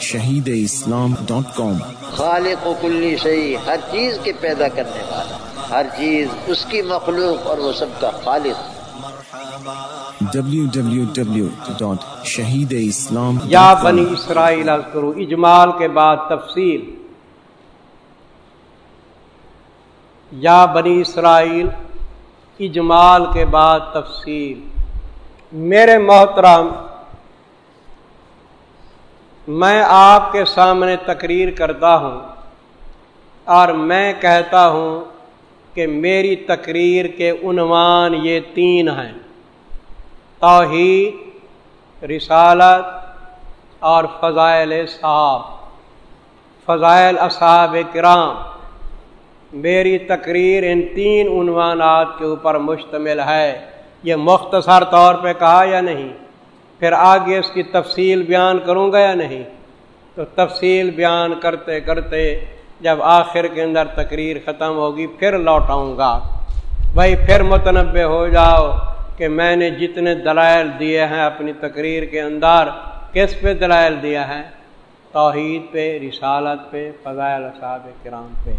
Shaheed Islam dot کام۔ خالق و کلی شہی ہر چیز کے پیدا کرنے والا ہر چیز اس کی مخلوق اور وہ سب کا خالق۔ شہید اسلام یا بنی اسرائیل کرو اجمال کے بعد تفصیل۔ یا بنی اسرائیل اجمال کے بعد تفصیل۔ میرے محترم میں آپ کے سامنے تقریر کرتا ہوں اور میں کہتا ہوں کہ میری تقریر کے عنوان یہ تین ہیں توحید، رسالت اور فضائل صاحب فضائل اصحاب کرام، میری تقریر ان تین عنوانات کے اوپر مشتمل ہے۔ یہ مختصر طور پہ کہا یا نہیں؟ پھر آگے اس کی تفصیل بیان کروں گا یا نہیں؟ تو تفصیل بیان کرتے کرتے جب آخر کے اندر تقریر ختم ہوگی، پھر لوٹاؤں گا۔ بھائی، پھر متنوع ہو جاؤ کہ میں نے جتنے دلائل دیے ہیں اپنی تقریر کے اندر، کس پہ دلائل دیا ہے؟ توحید پہ، رسالت پہ، فضائل اصحاب کرام پہ۔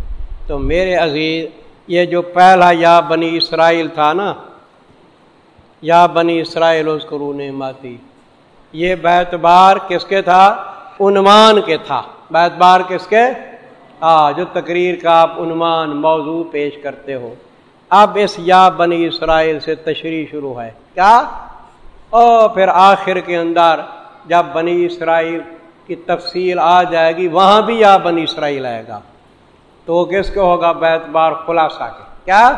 تو میرے عزیز، یہ جو پہلا یا بنی اسرائیل تھا نا، یا بنی اسرائیل اس کو ماتی۔ یہ بیت بار کس کے تھا؟ عنوان کے تھا۔ بیت بار کس کے؟ آ، جو تقریر کا آپ عنوان موضوع پیش کرتے ہو۔ اب اس یا بنی اسرائیل سے تشریح شروع ہے۔ کیا؟ او، پھر آخر کے اندر جب بنی اسرائیل کی تفصیل آ جائے گی، وہاں بھی یا بنی اسرائیل آئے گا۔ تو وہ کس کو ہوگا بیت بار خلاصہ کے؟ کیا؟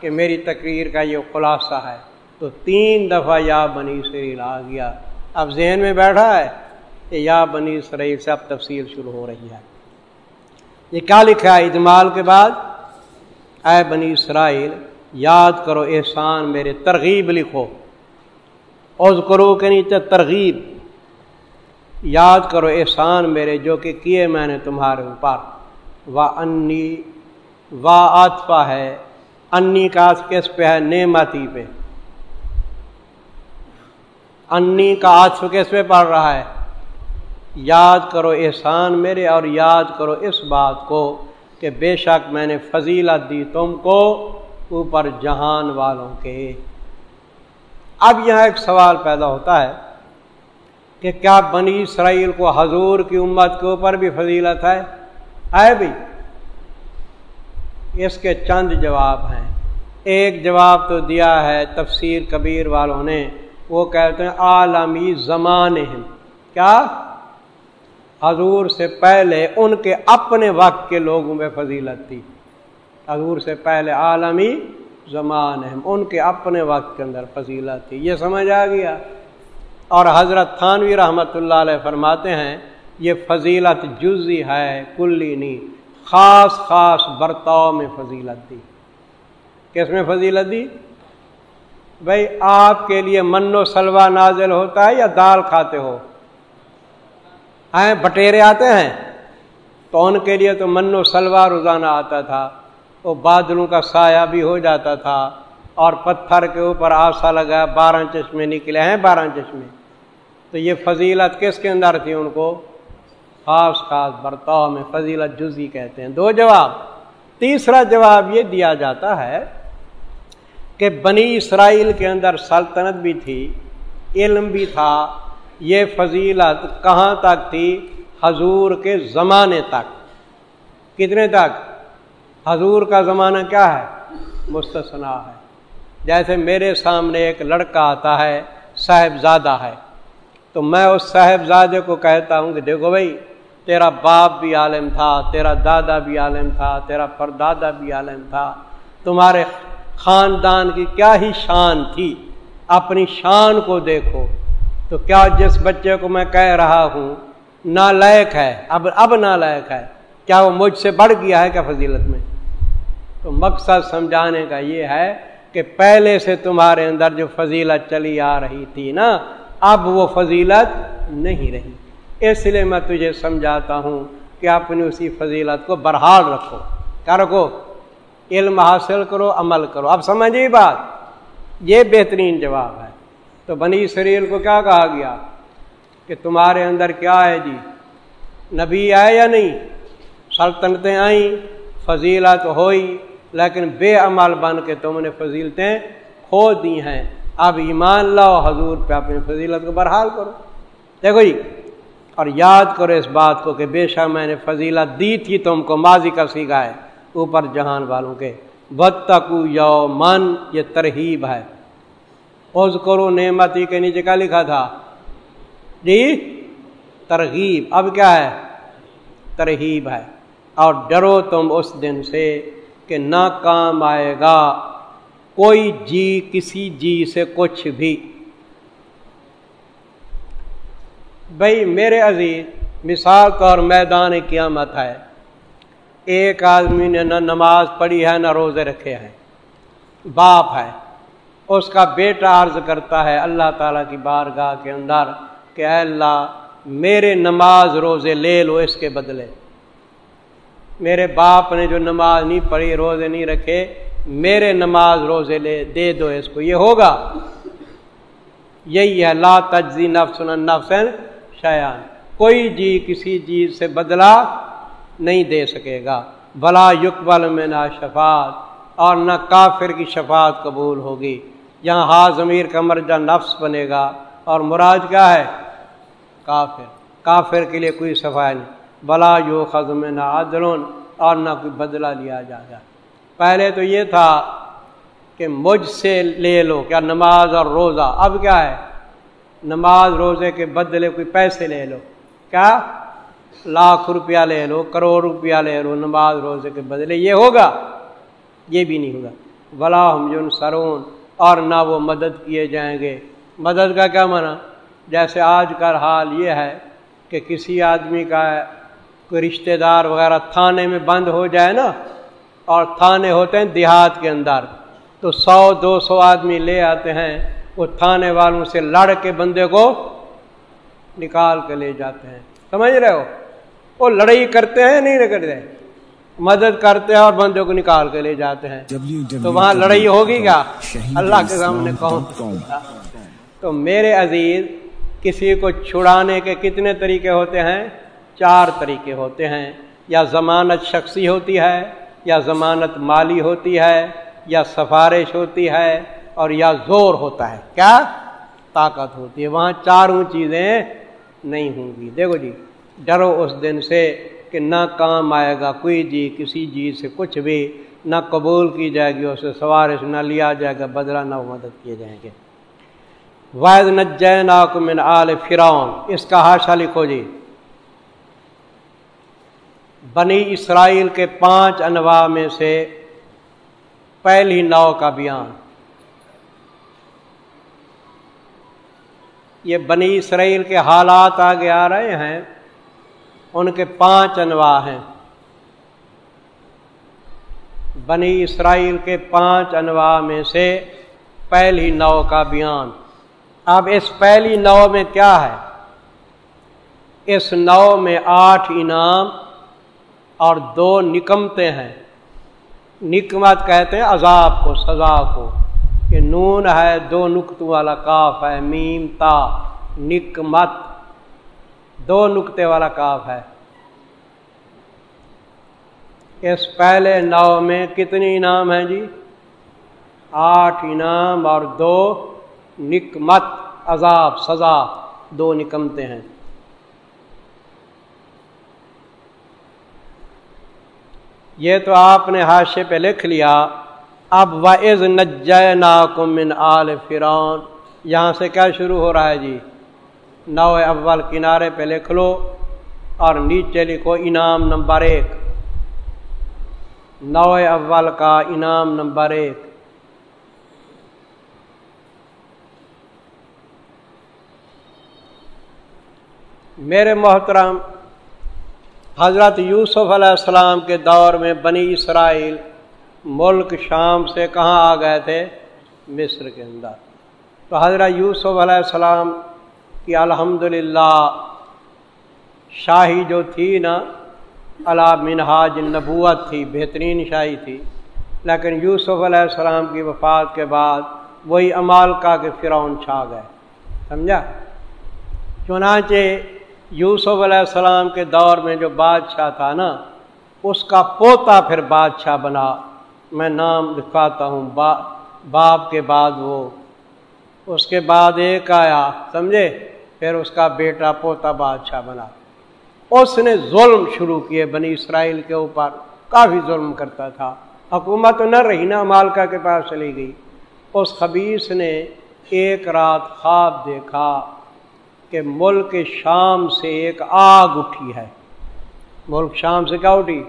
کہ میری تقریر کا یہ خلاصہ ہے۔ تو تین دفعہ یا بنی اسرائیل آ گیا۔ اب ذہن میں بیٹھا ہے کہ یا بنی اسرائیل سے اب تفصیل شروع ہو رہی ہے۔ یہ کیا لکھا ہے اجمال کے بعد؟ اے بنی اسرائیل، یاد کرو احسان میرے، ترغیب لکھو۔ اوز کرو کے نیچے ترغیب۔ یاد کرو احسان میرے جو کہ کیے میں نے تمہارے اوپر۔ و انی و آتفا ہے۔ انی کا کس پہ ہے؟ نعمتی پہ۔ انی کا آتف کس پہ پڑھ رہا ہے؟ یاد کرو احسان میرے اور یاد کرو اس بات کو کہ بے شک میں نے فضیلت دی تم کو اوپر جہان والوں کے۔ اب یہاں ایک سوال پیدا ہوتا ہے کہ کیا بنی اسرائیل کو حضور کی امت کے اوپر بھی فضیلت ہے؟ ہے بھی۔ اس کے چند جواب ہیں۔ ایک جواب تو دیا ہے تفسیر کبیر والوں نے۔ وہ کہتے ہیں عالمی زمان کیا؟ حضور سے پہلے ان کے اپنے وقت کے لوگوں میں فضیلت تھی۔ حضور سے پہلے عالمی زمان ہے ان کے اپنے وقت کے اندر فضیلت تھی۔ یہ سمجھ آ گیا؟ اور حضرت تھانوی رحمۃ اللہ علیہ فرماتے ہیں، یہ فضیلت جزی ہے، کلی نہیں، خاص خاص برتاؤ میں فضیلت دی۔ کس میں فضیلت دی؟ بھائی آپ کے لیے من و سلوا نازل ہوتا ہے یا دال کھاتے ہو؟ بٹیرے آتے ہیں۔ تو ان کے لیے تو من و سلوا روزانہ آتا تھا۔ وہ بادلوں کا سایہ بھی ہو جاتا تھا۔ اور پتھر کے اوپر آسا لگا بارہ چشمے نکلے ہیں، بارہ چشمے۔ تو یہ فضیلت کس کے اندر تھی ان کو؟ خاص خاص برتاؤ میں فضیلت جزی کہتے ہیں۔ دو جواب۔ تیسرا جواب یہ دیا جاتا ہے کہ بنی اسرائیل کے اندر سلطنت بھی تھی، علم بھی تھا، یہ فضیلت کہاں تک تھی؟ حضور کے زمانے تک۔ کتنے تک؟ حضور کا زمانہ کیا ہے؟ مستثنا ہے۔ جیسے میرے سامنے ایک لڑکا آتا ہے، صاحبزادہ ہے۔ تو میں اس صاحبزادے کو کہتا ہوں کہ دیکھو بھائی، تیرا باپ بھی عالم تھا، تیرا دادا بھی عالم تھا، تیرا پردادا بھی عالم تھا، تمہارے خاندان کی کیا ہی شان تھی، اپنی شان کو دیکھو۔ تو کیا جس بچے کو میں کہہ رہا ہوں، نالائق ہے، اب اب نالائق ہے۔ کیا وہ مجھ سے بڑھ گیا ہے کیا فضیلت میں؟ تو مقصد سمجھانے کا یہ ہے کہ پہلے سے تمہارے اندر جو فضیلت چلی آ رہی تھی نا، اب وہ فضیلت نہیں رہی۔ اس لیے میں تجھے سمجھاتا ہوں کہ اپنی اسی فضیلت کو برحال رکھو۔ کیا رکھو؟ علم حاصل کرو، عمل کرو۔ اب سمجھیے بات؟ یہ بہترین جواب ہے۔ تو بنی سریل کو کیا کہا گیا؟ کہ تمہارے اندر کیا ہے جی؟ نبی آئے یا نہیں؟ سلطنتیں آئیں، فضیلت ہوئی، لیکن بے عمل بن کے تم نے فضیلتیں کھو دی ہیں۔ اب ایمان لاؤ، حضور پہ اپنی فضیلت کو برحال کرو۔ دیکھو جی اور یاد کرو اس بات کو کہ بے شک میں نے فضیلت دی تھی تم کو، ماضی کا سیکھا ہے۔ اوپر جہان والوں کے۔ بد تک یو من یہ ترہیب ہے۔ اوز کرو نعمتی کے نیچے کا لکھا تھا؟ جی ترغیب۔ اب کیا ہے؟ ترہیب ہے۔ اور ڈرو تم اس دن سے کہ نہ کام آئے گا۔ کوئی جی کسی جی سے کچھ بھی۔ بھائی میرے عزیز، مثال طور میدان قیامت ہے۔ ایک آدمی نے نہ نماز پڑھی ہے نہ روزے رکھے ہیں۔ باپ ہے۔ اس کا بیٹا عرض کرتا ہے اللہ تعالیٰ کی بارگاہ کے اندر کہ اے اللہ، میرے نماز روزے لے لو اس کے بدلے۔ میرے باپ نے جو نماز نہیں پڑھی، روزے نہیں رکھے، میرے نماز روزے لے، دے دو اس کو۔ یہ ہوگا۔ یہی ہے، لا تجزی نفس نفسن شیان کوئی جی کسی چیز سے بدلا نہیں دے سکے گا۔ بلا یقبل میں نہ شفات اور نہ کافر کی شفاعت قبول ہوگی۔ یہاں ہا ضمیر کا مرجع نفس بنے گا۔ اور مراد کیا ہے؟ کافر۔ کافر کے لیے کوئی صفائی نہیں۔ بلا یو خزم نہ عدلون اور نہ کوئی بدلہ لیا جائے گا۔ پہلے تو یہ تھا کہ مجھ سے لے لو۔ کیا نماز اور روزہ؟ اب کیا ہے؟ نماز روزے کے بدلے کوئی پیسے لے لو۔ کیا؟ لاکھ روپیہ لے لو، کروڑ روپیہ لے لو، نماز روزے کے بدلے یہ ہوگا، یہ بھی نہیں ہوگا۔ بلا ہم جن سرون اور نہ وہ مدد کیے جائیں گے۔ مدد کا کیا مانا جیسے آج کل حال یہ ہے کہ کسی آدمی کا کوئی رشتہ دار وغیرہ تھانے میں بند ہو جائے نا، اور تھانے ہوتے ہیں دیہات کے اندر، تو سو، دو سو آدمی لے آتے ہیں، وہ تھانے والوں سے لڑ کے بندے کو نکال کے لے جاتے ہیں۔ سمجھ رہے ہو؟ وہ لڑائی کرتے ہیں نہیں کرتے مدد کرتے ہیں اور بندے کو نکال کے لے جاتے ہیں۔ تو وہاں لڑائی ہوگی کیا؟ اللہ کے سامنے کہوں تو میرے عزیز کسی کو چھڑانے کے کتنے طریقے ہوتے ہیں؟ چار طریقے ہوتے ہیں۔ یا ضمانت شخصی ہوتی ہے یا ضمانت مالی ہوتی ہے یا سفارش ہوتی ہے اور یا زور ہوتا ہے۔ کیا؟ طاقت ہوتی ہے۔ وہاں چاروں چیزیں نہیں ہوں گی۔ دیکھو جی ڈرو اس دن سے کہ نہ کام آئے گا، کوئی جی کسی چیز سے کچھ بھی نہ قبول کی جائے گی، اسے سوارش نہ لیا جائے گا، بدلہ نہ مدد کیے جائیں گے۔ واحد من آل فرعون اس کا حاشا لکھو جی۔ بنی اسرائیل کے پانچ انواع میں سے پہلی نو کا بیان۔ یہ بنی اسرائیل کے حالات آگے آ رہے ہیں۔ ان کے پانچ انواع ہیں۔ بنی اسرائیل کے پانچ انواع میں سے پہلی نو کا بیان۔ اب اس پہلی نو میں کیا ہے؟ اس نو میں آٹھ انعام اور دو نکمتے ہیں۔ نکمت کہتے ہیں عذاب کو، سزا کو۔ کہ نون ہے، دو نقطوں والا کاف ہے، میم، تا۔ نکمت دو نقطے والا کاف ہے۔ اس پہلے نو میں کتنی انعام ہیں جی؟ آٹھ انعام اور دو نکمت، عذاب، سزا، دو نکمتے ہیں۔ یہ تو آپ نے حادثے پہ لکھ لیا۔ اب وز من آل فرعون یہاں سے کیا شروع ہو رہا ہے جی؟ نو اول کنارے پہ لکھ لو اور نیچے لکھو انعام نمبر ایک۔ نو اول کا انعام نمبر ایک۔ میرے محترم، حضرت یوسف علیہ السلام کے دور میں بنی اسرائیل ملک شام سے کہاں آ گئے تھے؟ مصر کے اندر۔ تو حضرت یوسف علیہ السلام کی الحمد شاہی جو تھی نا، علا منہاج نبوت تھی، بہترین شاہی تھی۔ لیکن یوسف علیہ السلام کی وفات کے بعد وہی امال کا کہ فرعون چھا گئے۔ سمجھا؟ چنانچہ یوسف علیہ السلام کے دور میں جو بادشاہ تھا نا، اس کا پوتا پھر بادشاہ بنا۔ میں نام لکھاتا ہوں، با، باپ کے بعد وہ۔ اس کے بعد ایک آیا، سمجھے؟ پھر اس کا بیٹا پوتا بادشاہ بنا۔ اس نے ظلم شروع کیے بنی اسرائیل کے اوپر۔ کافی ظلم کرتا تھا۔ حکومت نہ رہی نا مالکا کے پاس چلی گئی۔ اس خبیص نے ایک رات خواب دیکھا کہ ملک شام سے ایک آگ اٹھی ہے۔ ملک شام سے کیا اٹھی؟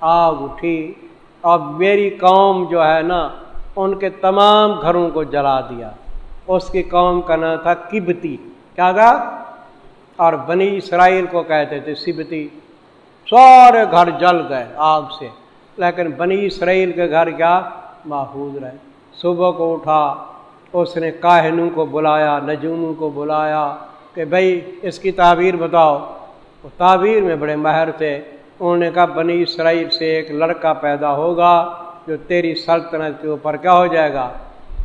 آگ اٹھی۔ اور میری قوم جو ہے نا، ان کے تمام گھروں کو جلا دیا۔ اس کی قوم کا نام تھا کبتی۔ کیا تھا اور بنی اسرائیل کو کہتے تھے، سبتی۔ سارے گھر جل گئے آگ سے۔ لیکن بنی اسرائیل کے گھر کیا؟ محفوظ رہے۔ صبح کو اٹھا، اس نے کاہنوں کو بلایا، نجوموں کو بلایا کہ بھائی، اس کی تعبیر بتاؤ۔ وہ تعبیر میں بڑے ماہر تھے۔ انہوں نے کہا، بنی اسرائیل سے ایک لڑکا پیدا ہوگا جو تیری سلطنت کے اوپر کیا ہو جائے گا؟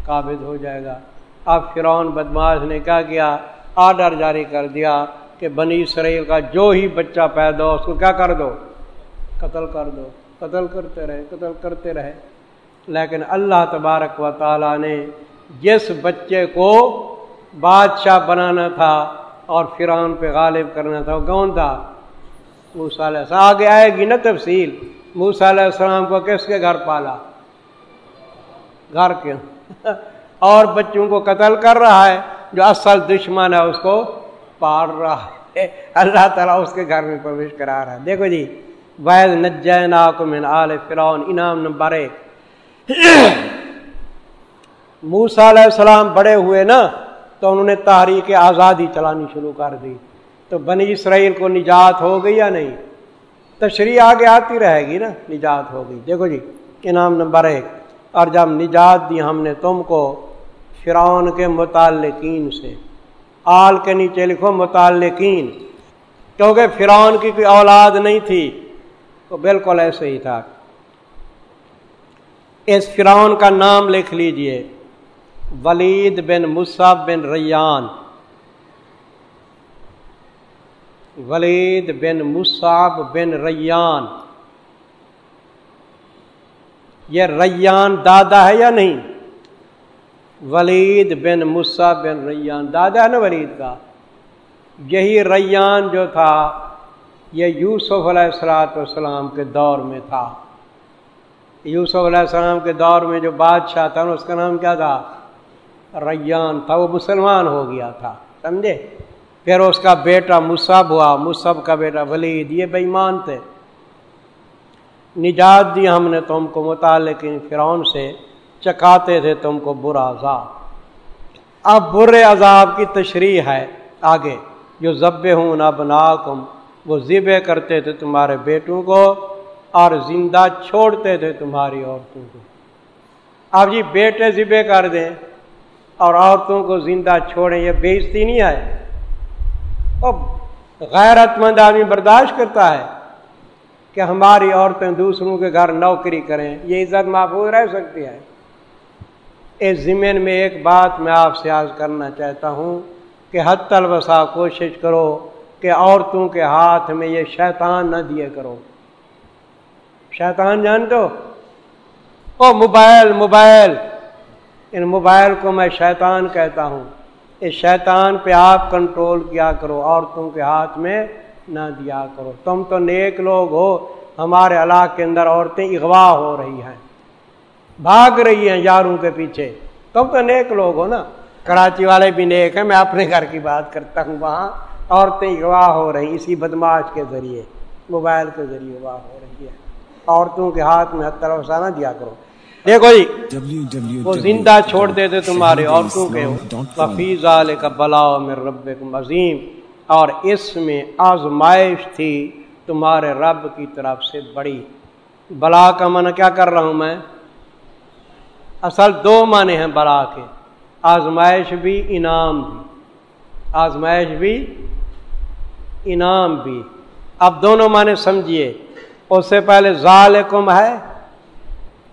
قابض ہو جائے گا۔ اب فرعون بدماش نے کیا کیا؟ آڈر جاری کر دیا کہ بنی اسرائیل کا جو ہی بچہ پیدا ہو، اس کو کیا کر دو؟ قتل کر دو۔ قتل کرتے رہے، قتل کرتے رہے۔ لیکن اللہ تبارک و تعالیٰ نے جس بچے کو بادشاہ بنانا تھا اور فرعون پہ غالب کرنا تھا، وہ کون تھا؟ موسا علیہ السلام۔ آگے آئے گی نا تفصیل۔ موسا علیہ السلام کو کس کے گھر پالا؟ گھر کے۔ اور بچوں کو قتل کر رہا ہے۔ جو اصل دشمن ہے اس کو پار رہا ہے۔ اللہ تعالیٰ اس کے گھر میں پرویش کرا رہا ہے۔ دیکھو جی وید نجین من آل فرعون۔ انعام نمبر ایک۔ موسا علیہ السلام بڑے ہوئے نا، تو انہوں نے تحریک آزادی چلانی شروع کر دی۔ تو بنی اسرائیل کو نجات ہو گئی یا نہیں؟ تشریح آگے آتی رہے گی نا، نجات ہو گئی۔ دیکھو جی انعام نمبر ایک۔ اور جب نجات دی ہم نے تم کو فرعون کے متعلقین سے۔ آل کے نیچے لکھو متعلقین۔ کیونکہ فرعون کی کوئی اولاد نہیں تھی تو بالکل ایسے ہی تھا۔ اس فرعون کا نام لکھ لیجیے۔ ولید بن مصعب بن ریان۔ ولید بن مصعب بن ریان۔ یہ ریان دادا ہے یا نہیں؟ ولید بن مصعب بن ریان. دادا ہے نا ولید کا؟ یہی ریان جو تھا، یہ یوسف علیہ السلاۃ والسلام کے دور میں تھا۔ یوسف علیہ السلام کے دور میں جو بادشاہ تھا، اس کا نام کیا تھا؟ ریان تھا، وہ مسلمان ہو گیا تھا، سمجھے؟ پھر اس کا بیٹا مصب ہوا مصب کا بیٹا ولید، یہ بےمان تھے۔ نجات دی ہم نے تم کو متعلق فرعون سے۔ چکاتے تھے تم کو برا عذاب۔ اب برے عذاب کی تشریح ہے آگے۔ جو ضب ہوں نہ بنا کم وہ ذبے کرتے تھے تمہارے بیٹوں کو اور زندہ چھوڑتے تھے تمہاری عورتوں کو۔ اب جی بیٹے ذبے کر دیں اور عورتوں کو زندہ چھوڑیں، یہ بیچتی نہیں آئے غیرت مند آدمی برداشت کرتا ہے کہ ہماری عورتیں دوسروں کے گھر نوکری کریں، یہ عزت محفوظ رہ سکتی ہے۔ اس زمین میں ایک بات میں آپ سے آج کرنا چاہتا ہوں کہ حت الوسا کوشش کرو کہ عورتوں کے ہاتھ میں یہ شیطان نہ دیے کرو۔ شیطان جان دو او موبائل موبائل۔ ان موبائل کو میں شیطان کہتا ہوں۔ اس شیطان پہ آپ کنٹرول کیا کرو، عورتوں کے ہاتھ میں نہ دیا کرو۔ تم تو نیک لوگ ہو، ہمارے علاقے کے اندر عورتیں اغوا ہو رہی ہیں۔ بھاگ رہی ہیں یاروں کے پیچھے تم تو نیک لوگ ہو نا کراچی والے بھی نیک ہیں میں اپنے گھر کی بات کرتا ہوں وہاں عورتیں اغوا ہو رہی اسی بدماش کے ذریعے موبائل کے ذریعے اغوا ہو رہی ہے عورتوں کے ہاتھ میں حت نہ دیا کرو دیکھو جی وہ زندہ چھوڑ دیتے تمہارے عورتوں کے حفیظ کا بلاؤ میں رب عظیم اور اس میں آزمائش تھی تمہارے رب کی طرف سے بڑی بلا کا من کیا کر رہا ہوں میں اصل دو معنی ہیں بلا کے۔ آزمائش بھی انعام بھی۔ آزمائش بھی انعام بھی۔ اب دونوں معنی سمجھیے۔ اس سے پہلے ظالکم ہے۔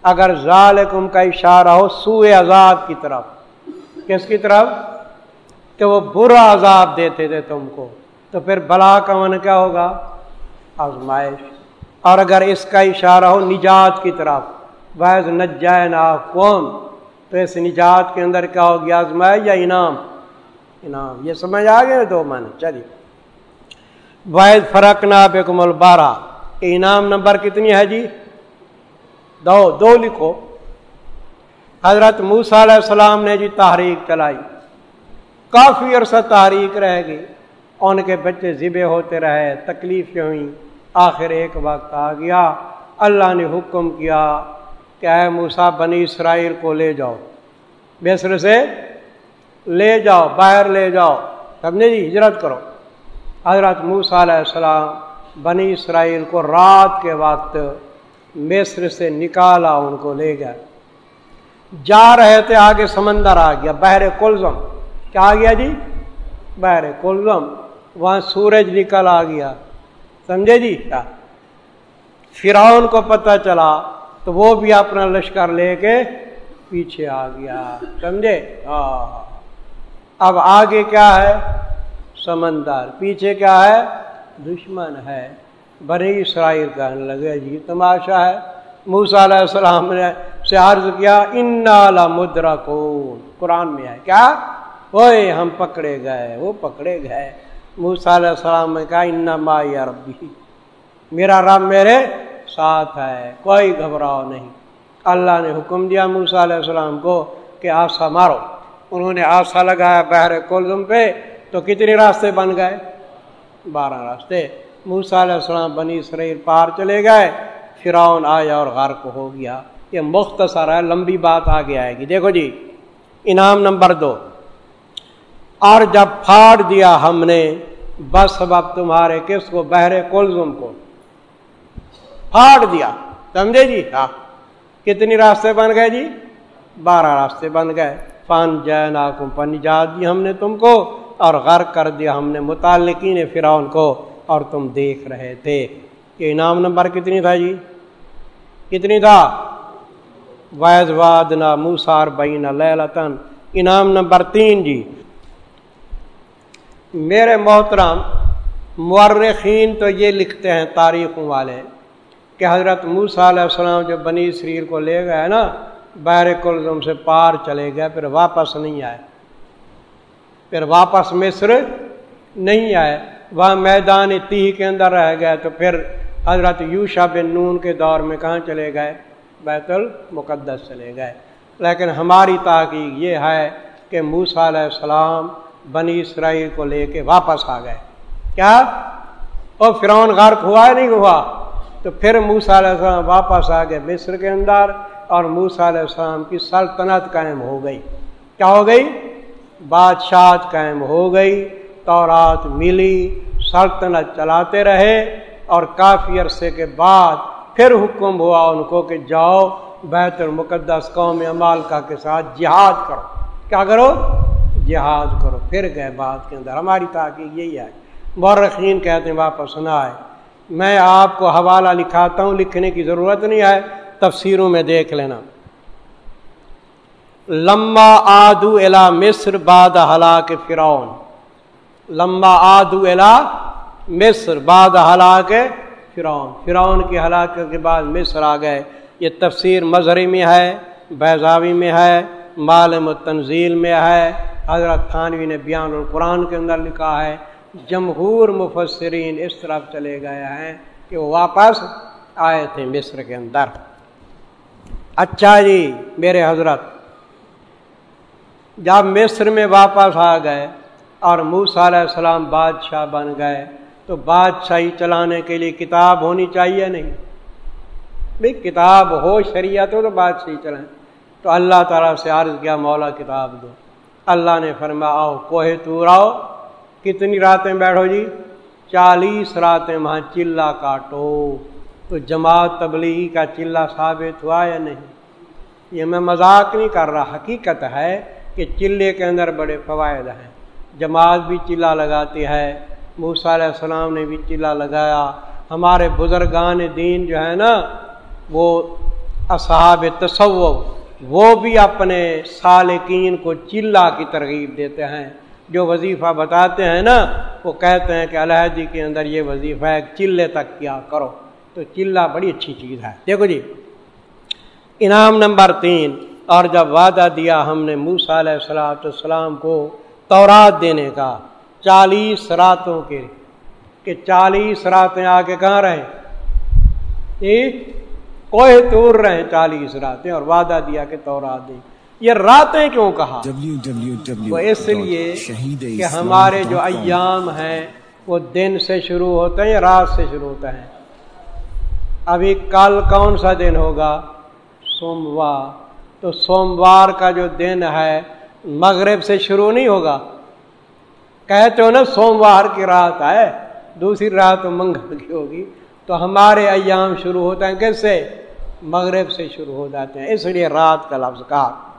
اگر ظالکم کا اشارہ ہو سوئے عذاب کی طرف۔ کس کی طرف؟ کہ وہ برا عذاب دیتے تھے تم کو۔ تو پھر بلا کا من کیا ہوگا؟ آزمائش۔ اور اگر اس کا اشارہ ہو نجات کی طرف۔ بعض نجائے نا قوم تو اس نجات کے اندر کیا ہوگی آزمائش یا انعام؟ انعام. یہ سمجھ آ گئے دو من چلیے. واحد فرق نا بے کمل بارہ انعام نمبر کتنی ہے جی؟ دو دو لکھو. حضرت موسا علیہ السلام نے جی تحریک چلائی. کافی عرصہ تحریک رہ گئی. ان کے بچے ذبے ہوتے رہے، تکلیفیں ہوئیں. آخر ایک وقت آ گیا. اللہ نے حکم کیا کہ اے موسا بنی اسرائیل کو لے جاؤ۔ بیسر سے لے جاؤ، باہر لے جاؤ۔ سمجھے جی ہجرت کرو۔ حضرت موسا علیہ السلام بنی اسرائیل کو رات کے وقت مصر سے نکالا، ان کو لے گیا۔ جا رہے تھے، آگے سمندر آ گیا، بحر کلزم۔ کیا آ گیا جی؟ بحر کلزم۔ وہاں سورج نکل آ گیا۔ سمجھے جی؟ کیا فرعون کو پتہ چلا تو وہ بھی اپنا لشکر لے کے پیچھے آ گیا، سمجھے؟ ہاں۔ اب آگے کیا ہے؟ سمندر۔ پیچھے کیا ہے؟ دشمن ہے۔ بنی اسرائیل کہنے لگے جی تماشا ہے۔ موسا علیہ السلام نے سے عرض کیا ان مدرا کون قرآن میں ہے۔ کیا؟ وہ ہم پکڑے گئے۔ وہ پکڑے گئے۔ موسا علیہ السلام نے کہا ان مائی ربی، میرا رب میرے ساتھ ہے، کوئی گھبراؤ نہیں۔ اللہ نے حکم دیا موسا علیہ السلام کو کہ آسا مارو۔ انہوں نے آسا لگایا بحر کولزم پہ، تو کتنے راستے بن گئے؟ بارہ راستے۔ موسا علیہ السلام بنی اسرائیل پار چلے گئے۔ فرعون آیا اور غرق ہو گیا۔ یہ مختصر ہے، لمبی بات آگے آئے گی۔ دیکھو جی انعام نمبر دو۔ اور جب پھاڑ دیا ہم نے، بس اب تمہارے کس کو؟ بہرے کلزم کو۔ پھاڑ دیا۔ سمجھے جی؟ ہاں۔ کتنی راستے بن گئے جی؟ بارہ راستے بن گئے۔ پان جے ناکم پن جا دی ہم نے تم کو اور غرق کر دیا۔ ہم نے متعلقین فرعون کو اور تم دیکھ رہے تھے۔ کہ انعام نمبر کتنی تھا جی؟ کتنی تھا؟ ویز واد نہ موسار بین لطن انعام نمبر تین جی۔ میرے محترم، مورخین تو یہ لکھتے ہیں تاریخوں والے۔ کہ حضرت موسا علیہ السلام جو بنی شریر کو لے گئے نا بیر کلزم سے پار چلے گئے، پھر واپس نہیں آئے۔ پھر واپس مصر نہیں آئے۔ وہاں میدان تی کے اندر رہ گئے تو پھر حضرت یوشا بن نون کے دور میں کہاں چلے گئے؟ بیت المقدس چلے گئے۔ لیکن ہماری تحقیق یہ ہے کہ موسا علیہ السلام بنی اسرائیل کو لے کے واپس آ گئے۔ کیا؟ اور فرعون غرق ہوا نہیں ہوا؟ تو پھر موسا علیہ السلام واپس آ گئے مصر کے اندر اور موسا علیہ السلام کی سلطنت قائم ہو گئی۔ کیا ہو گئی؟ بادشاہت قائم ہو گئی، تورات ملی، سلطنت چلاتے رہے اور کافی عرصے کے بعد پھر حکم ہوا ان کو کہ جاؤ بیت المقدس قوم امالکا کے ساتھ جہاد کرو۔ کیا کرو؟ جہاد کرو۔ پھر گئے بات کے اندر۔ ہماری تاکہ یہی ہے۔ مورخین کہتے ہیں واپس سنا ہے میں آپ کو حوالہ لکھاتا ہوں، لکھنے کی ضرورت نہیں ہے، تفسیروں میں دیکھ لینا۔ لمبا آدو الا مصر باد ہلاک فرعون۔ لمبا آدو الا مصر باد ہلاک فرعون۔ فرعون کی ہلاکت کے بعد مصر آ گئے۔ یہ تفسیر مظہری میں ہے، بیضاوی میں ہے مالم و تنزیل میں ہے۔ حضرت تھانوی نے بیان القرآن کے اندر لکھا ہے۔ جمہور مفسرین اس طرف چلے گئے ہیں کہ وہ واپس آئے تھے مصر کے اندر۔ اچھا جی میرے حضرت، جب مصر میں واپس آ گئے اور موسا علیہ السلام بادشاہ بن گئے، تو بادشاہی چلانے کے لیے کتاب ہونی چاہیے نہیں؟ بھائی کتاب ہو، شریعت ہو تو بادشاہی چلائیں۔ تو اللہ تعالیٰ سے عرض کیا، مولا کتاب دو۔ اللہ نے فرمایا، آؤ، کوہ تو آؤ کتنی راتیں بیٹھو جی؟ چالیس راتیں وہاں چلا کاٹو۔ تو جماعت تبلیغی کا چلا ثابت ہوا یا نہیں؟ یہ میں مذاق نہیں کر رہا، حقیقت ہے کہ چلے کے اندر بڑے فوائد ہیں۔ جماعت بھی چلا لگاتی ہے موسا علیہ السلام نے بھی چلا لگایا۔ ہمارے بزرگان دین جو ہے نا، وہ اصحاب تصو وہ بھی اپنے سالکین کو چلا کی ترغیب دیتے ہیں۔ جو وظیفہ بتاتے ہیں نا، وہ کہتے ہیں کہ علیحدی کے اندر یہ وظیفہ ہے، چلے تک کیا کرو۔ تو چلہ بڑی اچھی چیز ہے۔ دیکھو جی انعام نمبر تین، اور جب وعدہ دیا ہم نے موسا علیہ السلاۃ السلام کو تورات دینے کا، چالیس راتوں کے، کہ چالیس راتیں آ کے کہاں رہیں؟ جی، کوہ تور رہے چالیس راتیں، اور وعدہ دیا کہ تورات دیں۔ یہ راتیں کیوں کہا؟ وہ اس لیے کہ ہمارے جو ایام ہیں وہ دن سے شروع ہوتے ہیں یا رات سے شروع ہوتے ہیں۔ ابھی کل کون سا دن ہوگا؟ سوموار۔ تو سوموار کا جو دن ہے مغرب سے شروع نہیں ہوگا۔ کہتے ہو نا سوموار کی رات ہے دوسری رات منگل کی ہوگی۔ تو ہمارے ایام شروع ہوتے ہیں کیسے مغرب سے شروع ہو جاتے ہیں۔ اس لیے رات کا لفظ کہا۔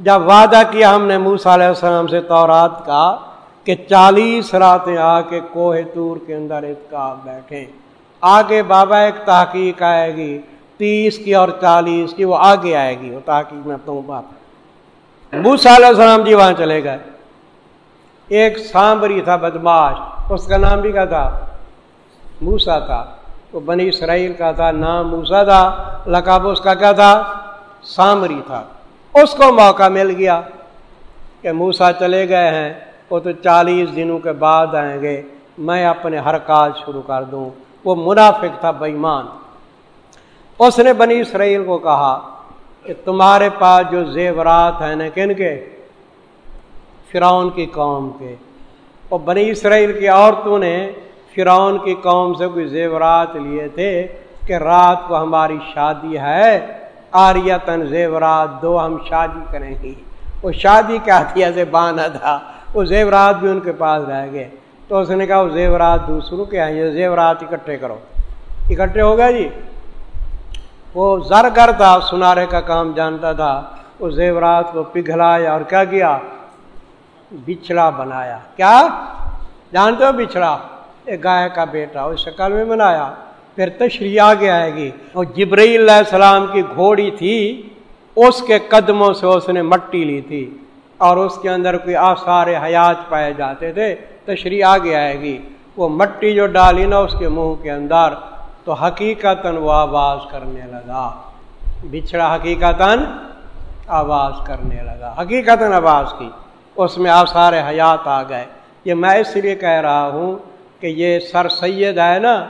جب وعدہ کیا ہم نے موسا علیہ السلام سے تورات کا کہ چالیس راتیں آ کے کوہ تور کے اندر اتکاب بیٹھے آگے بابا ایک تحقیق آئے گی، تیس کی اور چالیس کی، وہ آگے آئے گی، وہ تحقیق میں بات۔ موسا علیہ السلام جی وہاں چلے گئے۔ ایک سامبری تھا بدماش، اس کا نام بھی کیا تھا؟ موسا تھا۔ وہ بنی اسرائیل کا تھا، نام موسا تھا لقاب اس کا کیا تھا؟ سامری تھا۔ اس کو موقع مل گیا کہ موسا چلے گئے ہیں، وہ تو چالیس دنوں کے بعد آئیں گے، میں اپنے ہر کاج شروع کر دوں۔ وہ منافق تھا بےمان اس نے بنی اسرائیل کو کہا کہ تمہارے پاس جو زیورات ہیں نا، کن کے؟ فرعون کی قوم کے۔ اور بنی اسرائیل کی عورتوں نے فرعون کی قوم سے کوئی زیورات لیے تھے کہ رات کو ہماری شادی ہے۔ آریتن زیورات، دو ہم شادی کریں گی وہ شادی کیا تھی ایسے بانا تھا، وہ زیورات بھی ان کے پاس رہ گئے۔ تو اس نے کہا، وہ زیورات دوسروں کے ہیں، یہ زیورات اکٹھے کرو۔ اکٹھے ہو گئے جی؟ وہ زرگر تھا، سنارے کا کام جانتا تھا۔ وہ زیورات کو پگھلایا اور کیا کیا؟ بچھڑا بنایا۔ کیا؟ جانتے ہو بچھڑا؟ ایک گائے کا بیٹا، اس شکل میں بنایا۔ پھر تشریح آگے آئے گی۔ اور جبری علیہ السلام کی گھوڑی تھی، اس کے قدموں سے اس نے مٹی لی تھی اور اس کے اندر کوئی آثار حیات پائے جاتے تھے۔ تشریح آگے آئے گی۔ وہ مٹی جو ڈالی نا اس کے منہ کے اندر، تو حقیقت وہ آواز کرنے لگا۔ بچھڑا حقیقت آواز کرنے لگا۔ حقیقت آواز کی۔ اس میں آثار حیات آ گئے۔ یہ میں اس لیے کہہ رہا ہوں کہ یہ سر سید ہے نا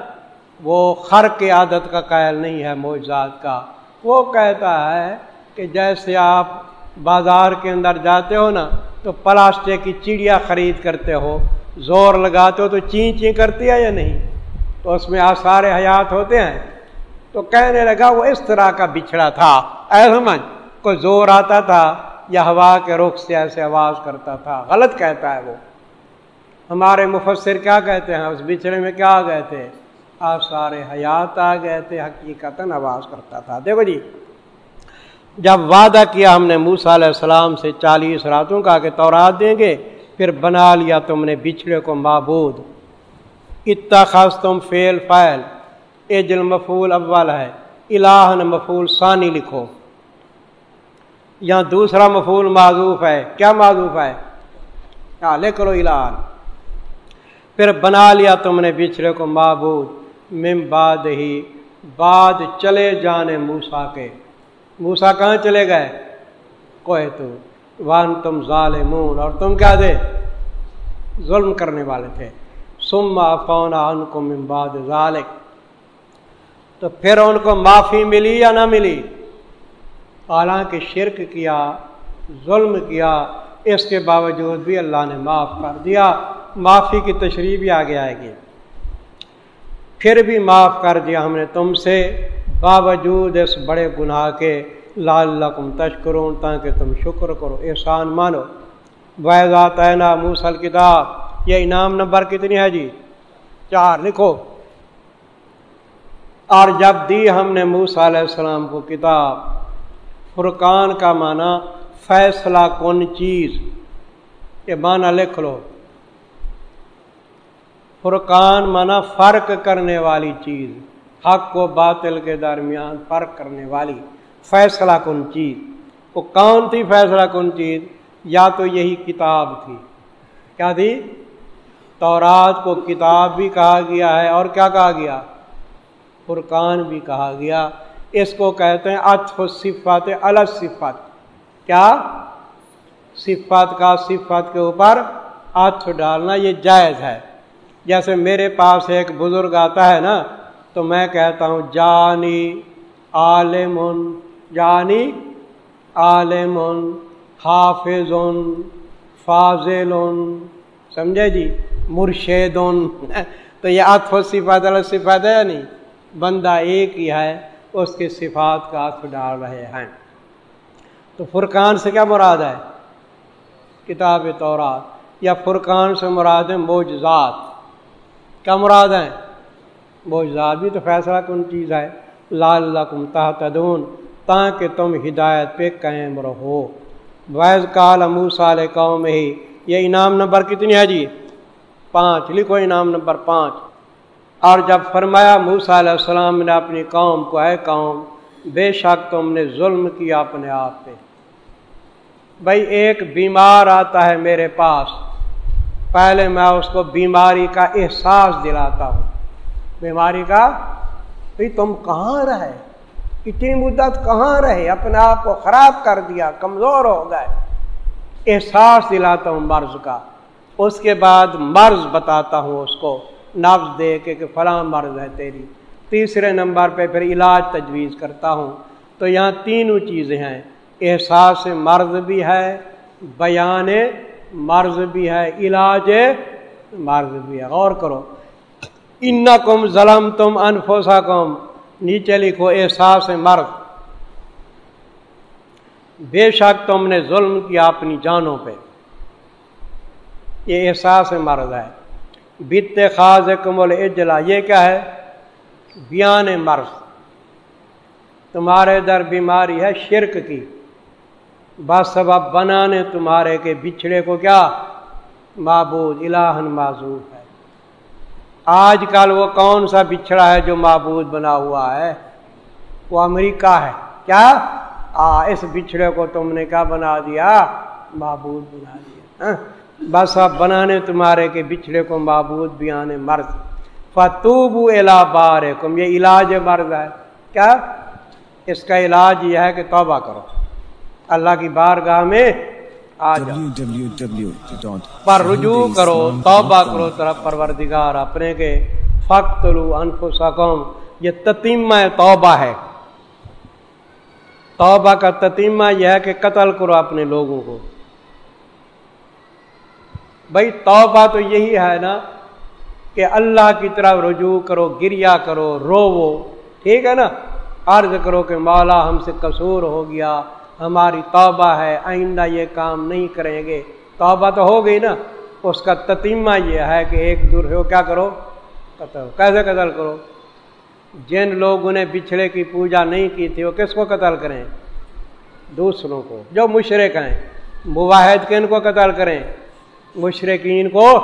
وہ خر کی عادت کا قائل نہیں ہے معجزات کا۔ وہ کہتا ہے کہ جیسے آپ بازار کے اندر جاتے ہو نا، تو پلاسٹک کی چڑیا خرید کرتے ہو۔ زور لگاتے ہو تو چین چین کرتی ہے یا نہیں؟ تو اس میں آثار حیات ہوتے ہیں۔ تو کہنے لگا، وہ اس طرح کا بچھڑا تھا۔ اے سمجھ کوئی زور آتا تھا یا ہوا کے رخ سے ایسے آواز کرتا تھا؟ غلط کہتا ہے وہ۔ ہمارے مفسر کیا کہتے ہیں؟ اس بچھڑے میں کیا گئے تھے؟ آپ سارے حیات آ گئے تھے حقیقت آواز کرتا تھا۔ دیکھو جی جب وعدہ کیا ہم نے موسا علیہ السلام سے چالیس راتوں کا کہ تورات دیں گے، پھر بنا لیا تم نے بچھڑے کو معبود۔ اتخاص تم فیل فائل ایجل مفول اول ہے الہ مفول ثانی لکھو۔ یہاں دوسرا مفول معذوف ہے، کیا معذوف ہے؟ کیا لکھ لو الہ پھر بنا لیا تم نے بچھڑے کو معبود۔ مم بعد ہی بعد چلے جانے موسا کے۔ موسا کہاں چلے گئے؟ کوئے تو۔ وان تم ظالمون۔ اور تم کیا دے ظلم کرنے والے تھے۔ سما فونا ان کو ممباد ظالق تو پھر ان کو معافی ملی یا نہ ملی؟ حالانکہ شرک کیا، ظلم کیا، اس کے باوجود بھی اللہ نے معاف کر دیا۔ معافی کی تشریح بھی آگے آئے گی۔ پھر بھی معاف کر دیا ہم نے تم سے۔ باوجود اس بڑے گناہ کے لال لقم تشکروں تاکہ تم شکر کرو۔ احسان مانو۔ تعینہ موسل کتاب یہ انعام نمبر کتنی ہے جی؟ چار۔ لکھو۔ اور جب دی ہم نے موسا علیہ السلام کو کتاب۔ فرقان کا معنی فیصلہ کن چیز۔ یہ معنی لکھ لو۔ فرقان مانا فرق کرنے والی چیز، حق و باطل کے درمیان فرق کرنے والی فیصلہ کن چیز۔ وہ کون تھی فیصلہ کن چیز؟ یا تو یہی کتاب تھی۔ کیا تھی؟ تورات کو کتاب بھی کہا گیا ہے۔ اور کیا کہا گیا؟ فرقان بھی کہا گیا۔ اس کو کہتے ہیں اطف صفت الگ صفت کیا؟ صفت کا صفت کے اوپر اطف ڈالنا یہ جائز ہے۔ جیسے میرے پاس ایک بزرگ آتا ہے نا، تو میں کہتا ہوں، جانی عالم جانی عالم حافظ فاضل سمجھے جی؟ مرشید تو یہ آت صفات الگ صفات ہے یا نہیں بندہ ایک ہی ہے، اس کی صفات کا آت ڈال رہے ہیں۔ تو فرقان سے کیا مراد ہے؟ کتاب تورات۔ یا فرقان سے مراد ہے موجزات کیا مراد ہیں۔ موجزات بھی تو فیصلہ کن چیز ہے۔ لال تحتدون تاکہ تم ہدایت پہ قائم رہو۔ ویز کال علیہ قوم ہی یہ انعام نمبر کتنی ہے جی؟ پانچ۔ لکھو انعام نمبر پانچ۔ اور جب فرمایا موسا علیہ السلام نے اپنی قوم کو، اے قوم، بے شک تم نے ظلم کیا اپنے آپ پہ۔ بھائی ایک بیمار آتا ہے میرے پاس۔ پہلے میں اس کو بیماری کا احساس دلاتا ہوں۔ بیماری کا بھائی تم کہاں رہے؟ اتنی مدت کہاں رہے؟ اپنے آپ کو خراب کر دیا، کمزور ہو گئے۔ احساس دلاتا ہوں مرض کا۔ اس کے بعد مرض بتاتا ہوں اس کو نفز دے کے کہ فلاں مرض ہے تیری۔ تیسرے نمبر پہ پھر علاج تجویز کرتا ہوں۔ تو یہاں تینوں چیزیں ہیں۔ احساس مرض بھی ہے، بیان مرض بھی ہے، علاج مرض بھی ہے۔ غور کرو۔ ان کم ظلم تم انفوسا کم نیچے لکھو احساس مرض۔ بے شک تم نے ظلم کیا اپنی جانوں پہ۔ یہ احساس مرض ہے۔ بت خاص کمل اجلا یہ کیا ہے؟ بیان مرض۔ تمہارے در بیماری ہے شرک کی۔ بس سبب بنانے تمہارے کے بچھڑے کو کیا؟ معبود الہن معذور ہے۔ آج کل وہ کون سا بچھڑا ہے جو معبود بنا ہوا ہے؟ وہ امریکہ ہے۔ کیا؟ آ، اس بچھڑے کو تم نے کیا بنا دیا؟ معبود بنا دیا۔ ہاں؟ بس اب بنانے تمہارے کے بچھڑے کو معبود بھی آنے مرض۔ فتوب الا بار یہ علاج مرض ہے۔ کیا؟ اس کا علاج یہ ہے کہ توبہ کرو۔ اللہ کی بارگاہ میں آ جاؤ پر رجوع کرو، توبہ کرو طرف پروردگار اپنے کے۔ فخت لو انفسکم، یہ تتیمہ توبہ ہے۔ توبہ کا تتیمہ یہ ہے کہ قتل کرو اپنے لوگوں کو۔ بھائی، توبہ تو یہی ہے نا کہ اللہ کی طرف رجوع کرو، گریا کرو رو ٹھیک ہے نا؟ عرض کرو کہ مولا ہم سے قصور ہو گیا۔ ہماری توبہ ہے، آئندہ یہ کام نہیں کریں گے۔ توبہ تو ہو گئی نا، اس کا تتیمہ یہ ہے کہ ایک دور ہو، کیا کرو؟ قتل، کیسے قتل کرو؟ جن لوگوں نے بچھڑے کی پوجا نہیں کی تھی، وہ کس کو قتل کریں؟ دوسروں کو۔ جو مشرق ہیں، مواحد کن کو قتل کریں؟ مشرقین کو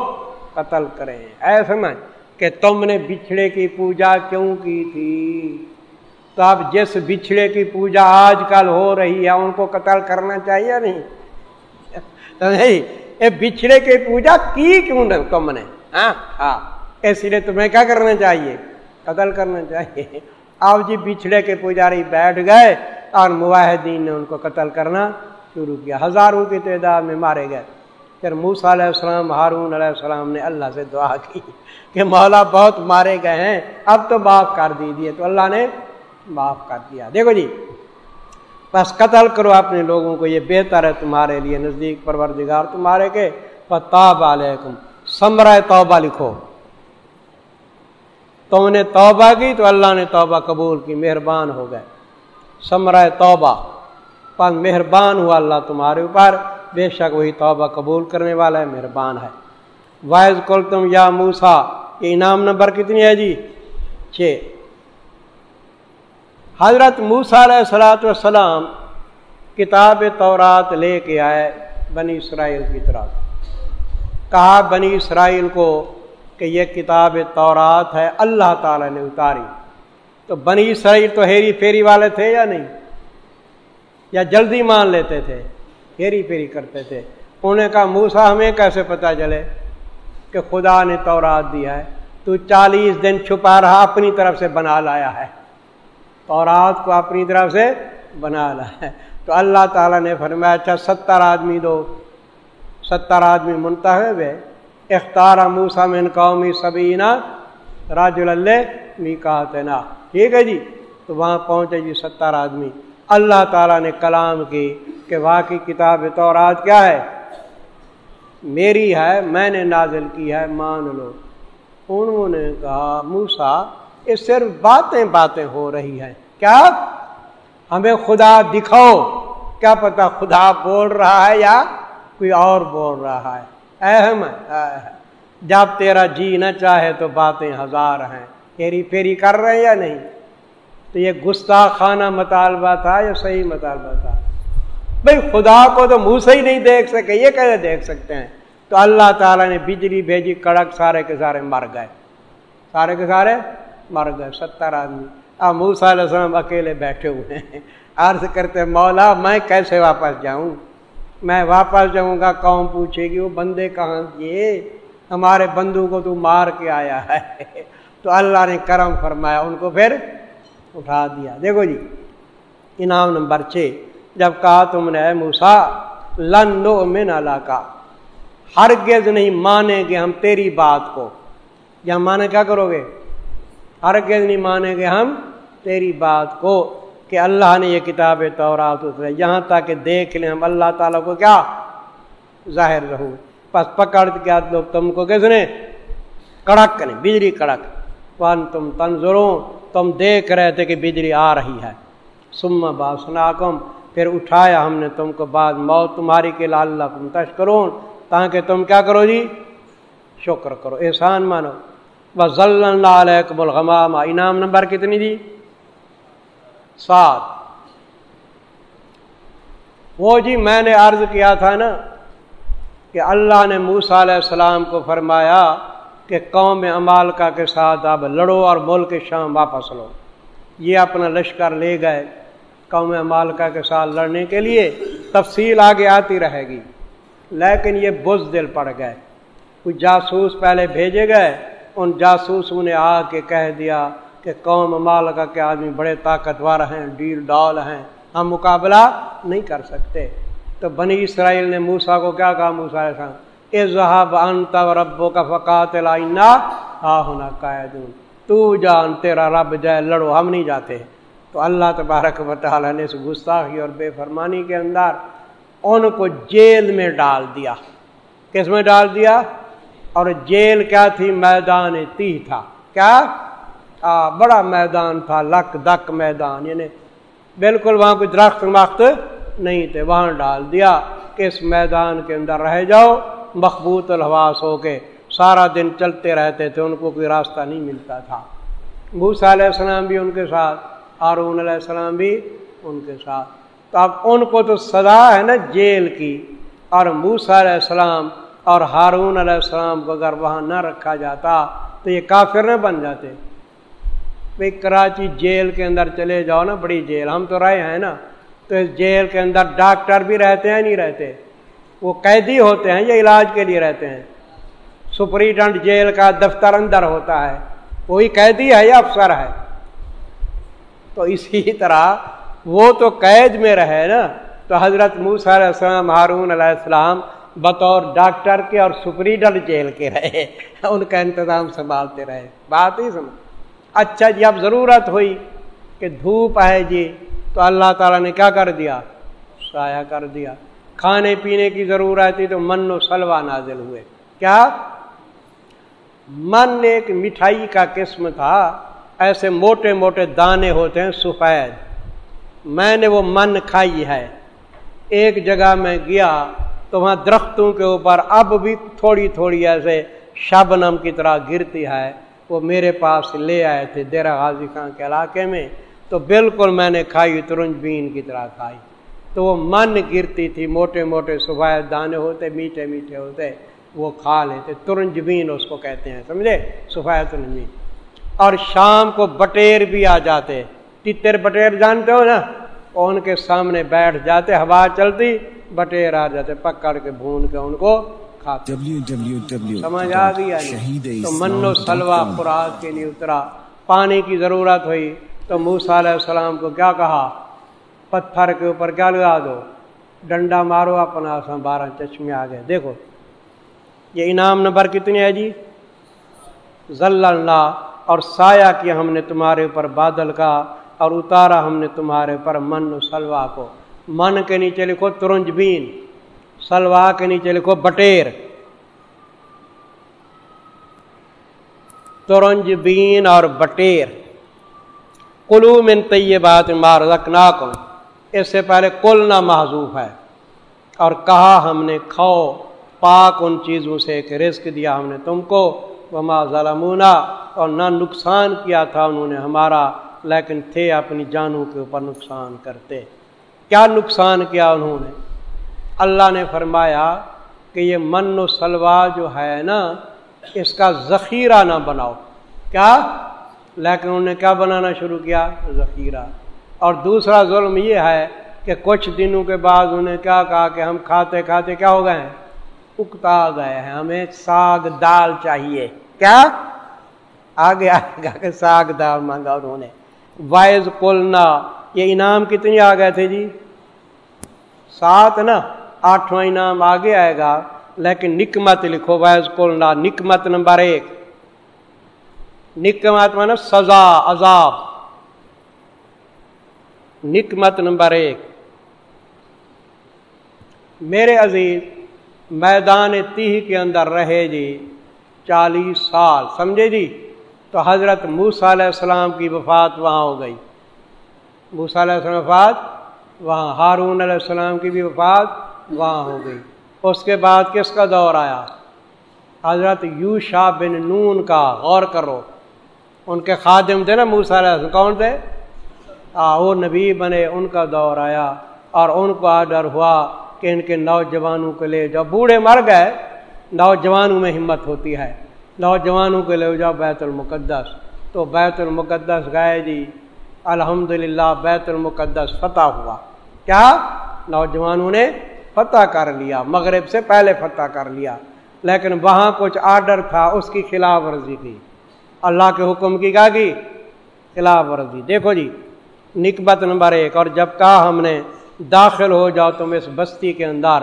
قتل کریں۔ ایسا میں کہ تم نے بچھڑے کی پوجا کیوں کی تھی؟ تو اب جس بچھڑے کی پوجا آج کل ہو رہی ہے، ان کو قتل کرنا چاہیے نہیں؟ نہیں بچھڑے کی پوجا کی کیوں تم نے؟ ہاں؟ ہاں۔ اس لیے تمہیں کیا کرنا چاہیے؟ قتل کرنا چاہیے۔ آپ جی بچھڑے کے پجاری بیٹھ گئے اور مواحدین نے ان کو قتل کرنا شروع کیا۔ ہزاروں کی تعداد میں مارے گئے۔ پھر موسا علیہ السلام، ہارون علیہ السلام نے اللہ سے دعا کی کہ مولا بہت مارے گئے ہیں، اب تو معاف کر دیجیے تو اللہ نے معاف کر دیا۔ دیکھو جی بس قتل کرو اپنے لوگوں کو، یہ بہتر ہے تمہارے لیے، نزدیک پروردگار تمہارے کے۔ فتاب علیکم سمرائے توبہ لکھو۔ تم نے توبہ کی تو اللہ نے توبہ قبول کی، مہربان ہو گئے۔ سمرائے توبہ۔ پس مہربان ہوا اللہ تمہارے اوپر۔ بے شک وہی توبہ قبول کرنے والا ہے، مہربان ہے۔ وائز کل تم یا موسا یہ انعام نمبر کتنی ہے جی؟ چھ۔ حضرت موسا علیہ السلاۃ والسلام کتاب تورات لے کے آئے بنی اسرائیل کی طرف۔ کہا بنی اسرائیل کو کہ یہ کتاب تورات ہے، اللہ تعالی نے اتاری۔ تو بنی اسرائیل تو ہیری پھیری والے تھے یا نہیں؟ یا جلدی مان لیتے تھے، ہیری پھیری کرتے تھے۔ انہوں نے کہا موسا ہمیں کیسے پتا چلے کہ خدا نے تورات دیا ہے؟ تو چالیس دن چھپا رہا، اپنی طرف سے بنا لایا ہے۔ تورات کو اپنی طرف سے بنا لایا ہے۔ تو اللہ تعالیٰ نے فرمایا اچھا ستر آدمی دو، ستر آدمی منتخب ہے۔ اختار موسا من قومی سبینہ راج اللہ می نا ٹھیک ہے جی؟ تو وہاں پہنچے جی ستر آدمی۔ اللہ تعالیٰ نے کلام کی کہ واقعی کتاب تورات کیا ہے؟ میری ہے، میں نے نازل کی ہے، مان لو۔ انہوں نے کہا موسا یہ صرف باتیں باتیں ہو رہی ہیں۔ کیا ہمیں خدا دکھاؤ؟ کیا پتا خدا بول رہا ہے یا کوئی اور بول رہا ہے؟ اہم جب تیرا جی نہ چاہے تو باتیں ہزار ہیں۔ تیری پھیری کر رہے ہیں یا نہیں؟ تو یہ گستاخانہ مطالبہ تھا یا صحیح مطالبہ تھا؟ بھائی خدا کو تو منہ سے ہی نہیں دیکھ سکے، یہ کیسے دیکھ سکتے ہیں؟ تو اللہ تعالیٰ نے بجلی بھیجی، کڑک سارے کے سارے مر گئے۔ سارے کے سارے مر گئے، ستر آدمی۔ اب موسا علیہ السلام اکیلے بیٹھے ہوئے ہیں۔ عرض کرتے مولا، میں کیسے واپس جاؤں؟ میں واپس جاؤں گا قوم پوچھے گی؟ وہ بندے کہاں یہ ہمارے بندوں کو تو مار کے آیا ہے۔ تو اللہ نے کرم فرمایا، ان کو پھر اٹھا دیا۔ دیکھو جی انعام نمبر چھ، جب کہا تم نے موسا لن لو میں کا ہرگز نہیں مانیں گے ہم تیری بات کو۔ یا مانے کیا کرو گے؟ ہرگز نہیں مانیں گے ہم تیری بات کو کہ اللہ نے یہ کتاب تورات اترے یہاں تک کہ دیکھ لیں ہم، اللہ تعالیٰ کو کیا ظاہر رہو۔ بس پکڑ کیا لوگ تم کو کس نے کڑک نہیں، بجلی کڑک۔ ون تم تنظروں تم دیکھ رہے تھے کہ بجلی آ رہی ہے۔ سما با پھر اٹھایا ہم نے تم کو بعد موت تمہاری کے لال اللہ تم تشکرون۔ تاکہ تم کیا کرو جی؟ شکر کرو، احسان مانو۔ بس ضلع علیکم الغمام انعام نمبر کتنی دی سات. وہ جی میں نے عرض کیا تھا نا کہ اللہ نے موسا علیہ السلام کو فرمایا کہ قوم امالکا کے ساتھ اب لڑو اور ملک شام واپس لو. یہ اپنا لشکر لے گئے قوم امالکا کے ساتھ لڑنے کے لیے. تفصیل آگے آتی رہے گی. لیکن یہ بز دل پڑ گئے. کچھ جاسوس پہلے بھیجے گئے. ان جاسوسوں نے آ کے کہہ دیا کہ قوم مالکا کے آدمی بڑے طاقتور ہیں، ڈیل ڈال ہیں۔ ہم مقابلہ نہیں کر سکتے۔ تو بنی اسرائیل نے موسا کو کیا کہا؟ موسا اظہب انت ربو کا فقات ہونا قائد تو جان تیرا رب جائے، لڑو، ہم نہیں جاتے۔ تو اللہ تبارک و تعالیٰ نے اس گستاخی اور بے فرمانی کے اندر ان کو جیل میں ڈال دیا۔ کس میں ڈال دیا؟ اور جیل کیا تھی؟ میدان تی تھا۔ کیا؟ آ, بڑا میدان تھا لک دک میدان یعنی بالکل وہاں کوئی درخت وقت نہیں تھے۔ وہاں ڈال دیا کہ اس میدان کے اندر رہ جاؤ مخبوط الحواس ہو کے سارا دن چلتے رہتے تھے ان کو کوئی راستہ نہیں ملتا تھا۔ بھوسا علیہ السلام بھی ان کے ساتھ ہارون علیہ السلام بھی ان کے ساتھ۔ تو اب ان کو تو سزا ہے نا جیل کی۔ اور موسا علیہ السلام اور ہارون علیہ السلام کو اگر وہاں نہ رکھا جاتا تو یہ کافر نہ بن جاتے۔ بھائی کراچی جیل کے اندر چلے جاؤ نا، بڑی جیل۔ ہم تو رہے ہیں نا۔ تو اس جیل کے اندر ڈاکٹر بھی رہتے ہیں، نہیں رہتے۔ وہ قیدی ہوتے ہیں یا علاج کے لیے رہتے ہیں۔ سپرنٹینڈنٹ جیل کا دفتر اندر ہوتا ہے۔ وہی قیدی ہے یا افسر ہے؟ تو اسی طرح وہ تو قید میں رہے نا۔ تو حضرت موسیٰ علیہ السلام، ہارون علیہ السلام بطور ڈاکٹر کے اور سپرنٹینڈنٹ جیل کے رہے۔ ان کا انتظام سنبھالتے رہے۔ بات ہی سمجھ۔ اچھا جی اب ضرورت ہوئی کہ دھوپ ہے جی تو اللہ تعالیٰ نے کیا کر دیا؟ سایہ کر دیا۔ کھانے پینے کی ضرورت تھی تو من و سلوا نازل ہوئے۔ کیا؟ من ایک مٹھائی کا قسم تھا۔ ایسے موٹے موٹے دانے ہوتے ہیں، سفید۔ میں نے وہ من کھائی ہے۔ ایک جگہ میں گیا۔ تو وہاں درختوں کے اوپر اب بھی تھوڑی تھوڑی ایسے شبنم کی طرح گرتی ہے، وہ میرے پاس لے آئے تھے دیرا غازی خان کے علاقے میں، تو بالکل میں نے کھائی ترنج بین کی طرح کھائی۔ تو وہ من گرتی تھی، موٹے موٹے سفید دانے ہوتے، میٹھے میٹھے ہوتے، وہ کھا لیتے۔ ترنج بین اس کو کہتے ہیں، سمجھے؟ سفید ترنج بین۔ اور شام کو بٹیر بھی آ جاتے۔ تتر بٹیر جانتے ہو نا؟ اور ان کے سامنے بیٹھ جاتے ہوا چلتی بٹیر آ جاتے پکڑ کے بھون کے ان کو کھاتے۔ سمجھ آ گیا تو من و سلوا خوراک کے لیے اترا۔ پانی کی ضرورت ہوئی۔ تو موسا علیہ السلام کو کیا کہا؟ پتھر کے اوپر کیا لگا دو؟ ڈنڈا مارو اپنا سم بارہ چشمے آ گئے۔ دیکھو یہ انعام نمبر کتنی ہے جی؟ ضل اللہ اور سایہ کیا ہم نے تمہارے اوپر بادل کا اور اتارا ہم نے تمہارے اوپر من سلوا کو۔ من کے نیچے لکھو ترنج بین سلوا کے نیچے لکھو بٹیر۔ ترنج بین اور بٹیر۔ کلو من طیبات مار رکھنا اس سے پہلے کل نہ محضوف ہے۔ اور کہا ہم نے کھاؤ، پاک ان چیزوں سے کہ رزق دیا ہم نے تم کو۔ وما ظلمونا، اور نہ نقصان کیا تھا انہوں نے ہمارا۔ لیکن تھے اپنی جانوں کے اوپر نقصان کرتے۔ کیا نقصان کیا انہوں نے؟ اللہ نے فرمایا کہ یہ من و سلوا جو ہے نا، اس کا ذخیرہ نہ بناؤ۔ کیا؟ لیکن انہوں نے کیا بنانا شروع کیا؟ ذخیرہ۔ اور دوسرا ظلم یہ ہے کہ کچھ دنوں کے بعد انہیں کیا کہا کہ ہم کھاتے کھاتے کیا ہو گئے ہیں؟ اکتا گئے ہیں۔ ہمیں ساگ دال چاہیے۔ کیا؟ آگے آئے گا کہ ساگ دال مانگا انہوں نے۔ وائز کولنا یہ انعام کتنی آ گئے تھے جی؟ سات نا، آٹھواں انعام آگے آئے گا، لیکن نکمت لکھو، وائز کولنا نکمت نمبر ایک۔ نکمت مانا سزا، عذاب۔ نکمت نمبر ایک۔ میرے عزیز، میدان تیہ کے اندر رہے جی چالیس سال، سمجھے جی؟ تو حضرت موس علیہ السلام کی وفات وہاں ہو گئی۔ موس علیہ السلام وفات، وہاں ہارون علیہ السلام کی بھی وفات وہاں ہو گئی۔ اس کے بعد کس کا دور آیا؟ حضرت یو شاہ بن نون کا۔ غور کرو، ان کے خادم تھے نا موسا علیہ السلام، کون تھے؟ آ وہ نبی بنے، ان کا دور آیا۔ اور ان کو آڈر ہوا کہ ان کے نوجوانوں کے لیے جب بوڑھے مر گئے، نوجوانوں میں ہمت ہوتی ہے۔ نوجوانوں کے لیے جاؤ بیت المقدس۔ تو بیت المقدس گئے جی الحمد للہ بیت المقدس فتح ہوا۔ کیا؟ نوجوانوں نے فتح کر لیا۔ مغرب سے پہلے فتح کر لیا۔ لیکن وہاں کچھ آرڈر تھا، اس کی خلاف ورزی تھی۔ اللہ کے حکم کی کیا کی؟ خلاف ورزی۔ دیکھو جی نکبت نمبر ایک۔ اور جب کہا ہم نے، داخل ہو جاؤ تم اس بستی کے اندر۔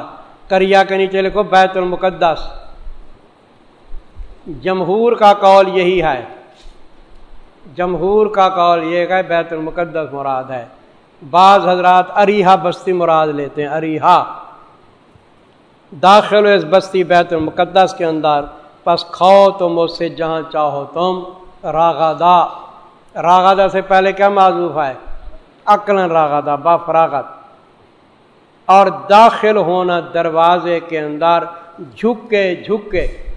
کریا کے نیچے لکھو بیت المقدس۔ جمہور کا کال یہی ہے۔ جمہور کا کال یہ کہ بیت المقدس مراد ہے۔ بعض حضرات اریحا بستی مراد لیتے ہیں اریحا داخل ہو اس بستی بیت المقدس کے اندر پس کھاؤ تم، اس سے جہاں چاہو تم راغدا راغدا سے پہلے کیا معذوف ہے؟ عقل راغدا با فراغت اور داخل ہونا دروازے کے اندر جھکے جھکے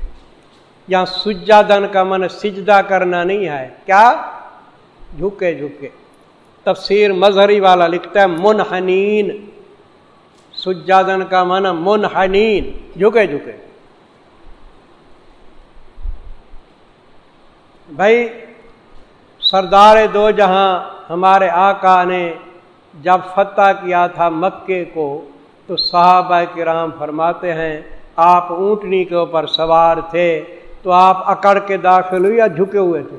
یا سجادن کا من سجدہ کرنا نہیں ہے۔ کیا؟ جھکے جھکے۔ تفسیر مظہری والا لکھتا ہے، منحنین۔ سجادن کا من منحنین۔ جھکے جھکے۔ بھائی، سردار دو جہاں ہمارے آقا نے جب فتح کیا تھا مکے کو، تو صحابہ کرام فرماتے ہیں، آپ اونٹنی کے اوپر سوار تھے۔ تو آپ اکڑ کے داخل ہوئے یا جھکے ہوئے تھے؟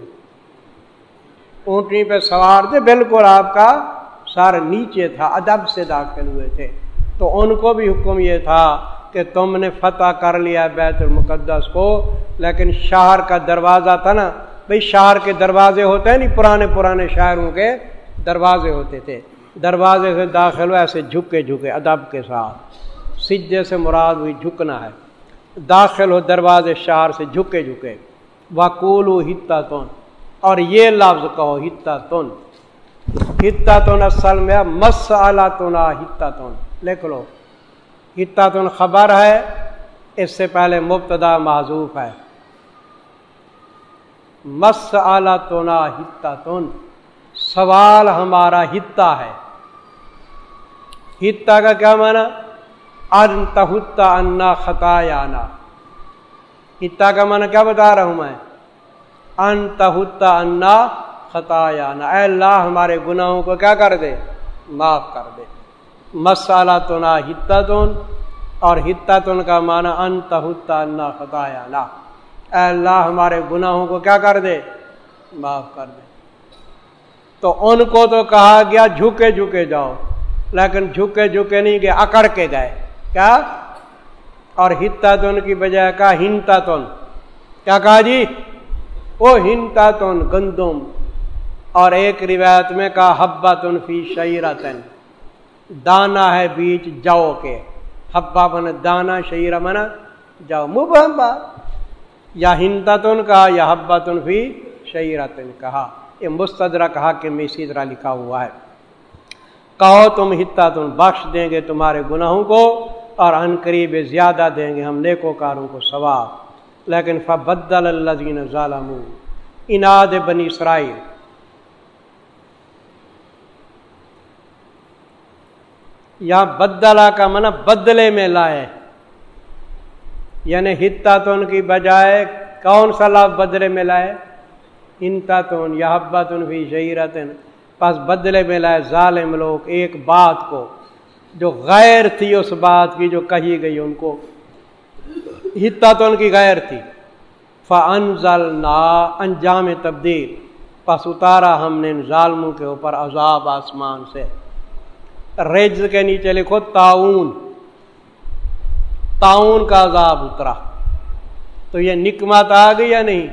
اونٹنی پہ سوار تھے، بالکل آپ کا سر نیچے تھا، ادب سے داخل ہوئے تھے۔ تو ان کو بھی حکم یہ تھا کہ تم نے فتح کر لیا بیت المقدس کو، لیکن شہر کا دروازہ تھا نا بھائی شہر کے دروازے ہوتے ہیں نہیں، پرانے پرانے شہروں کے دروازے ہوتے تھے۔ دروازے سے داخل ہو ایسے جھکے جھکے، ادب کے ساتھ۔ سجے سے مراد ہوئی جھکنا ہے۔ داخل ہو دروازے شہر سے جھکے جھکے۔ وکول ہتا تون اور یہ لفظ کہو ہتا تون ہتا تون اصل میں مس اعلیٰ تونا ہتا تون لکھ لو۔ ہتا تون خبر ہے، اس سے پہلے مبتدا معذوف ہے۔ مس اعلیٰ تونا ہتا تون سوال ہمارا ہتا ہے۔ ہتا کا کیا مانا انتہتا انا خطا آنا ہتا کا مانا کیا بتا رہا ہوں میں انتہتا انا خطا اے اللہ ہمارے گناہوں کو کیا کر دے؟ معاف کر دے۔ مسالہ تو نہ ہتن اور ہتن کا معنی انت ہتا خطایا لا اے اللہ ہمارے گناہوں کو کیا کر دے؟ معاف کر دے۔ تو ان کو تو کہا گیا جھکے جھکے جاؤ، لیکن جھکے جھکے نہیں گئے اکڑ کے گئے کیا؟ اور ہتا تن کی بجائے کہا ہنتا تن۔ کیا کہا جی؟ وہ ہنتا تن گندم۔ اور ایک روایت میں کہا ہبا تن فی شعیرتن دانا ہے بیچ جاؤ کے۔ ہبا بن دانا شعیرہ منا جاؤ۔ مبہم یا ہنتا تن کہا یا ہبا تن فی شعیرتن کہا۔ یہ مستدرہ کہا کہ میں اسی طرح لکھا ہوا ہے۔ کہو تم ہتا تم بخش دیں گے تمہارے گناہوں کو۔ اور ان قریب زیادہ دیں گے ہم نیکو کاروں کو ثواب۔ لیکن فبدل اللہ ظالم اناد بنی اسرائیل۔ یا بدلا کا منع بدلے میں لائے۔ یعنی ہتا تو ان کی بجائے کون سا لفظ بدلے میں لائے؟ انتا تون یا حبت ان بھی پس بدلے میں لائے ظالم لوگ ایک بات کو۔ جو غیر تھی اس بات کی جو کہی گئی ان کو ہتا تو ان کی غیر تھی۔ فنزل نا انجام تبدیل۔ پس اتارا ہم نے ان ظالموں کے اوپر عذاب آسمان سے۔ رج کے نیچے لکھو تعاون تعاون کا عذاب اترا۔ تو یہ نکمت آ گئی یا نہیں؟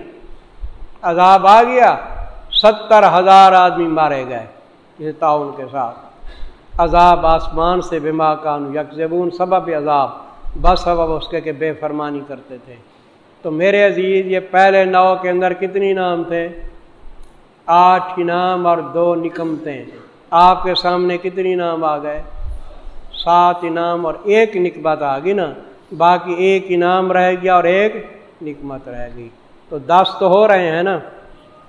عذاب آ گیا۔ ستر ہزار آدمی مارے گئے۔ یہ تعاون کے ساتھ۔ عذاب آسمان سے بما کان یکزبون سبب عذاب۔ بس سبب اس کے کہ بے فرمانی کرتے تھے۔ تو میرے عزیز، یہ پہلے نو کے اندر کتنی نام تھے؟ آٹھ انعام اور دو نکمتے آپ کے سامنے کتنی نام آ گئے؟ سات انعام اور ایک نکمت آ گئی نا۔ باقی ایک انعام رہ گیا اور ایک نکمت رہ گئی۔ تو دس تو ہو رہے ہیں نا۔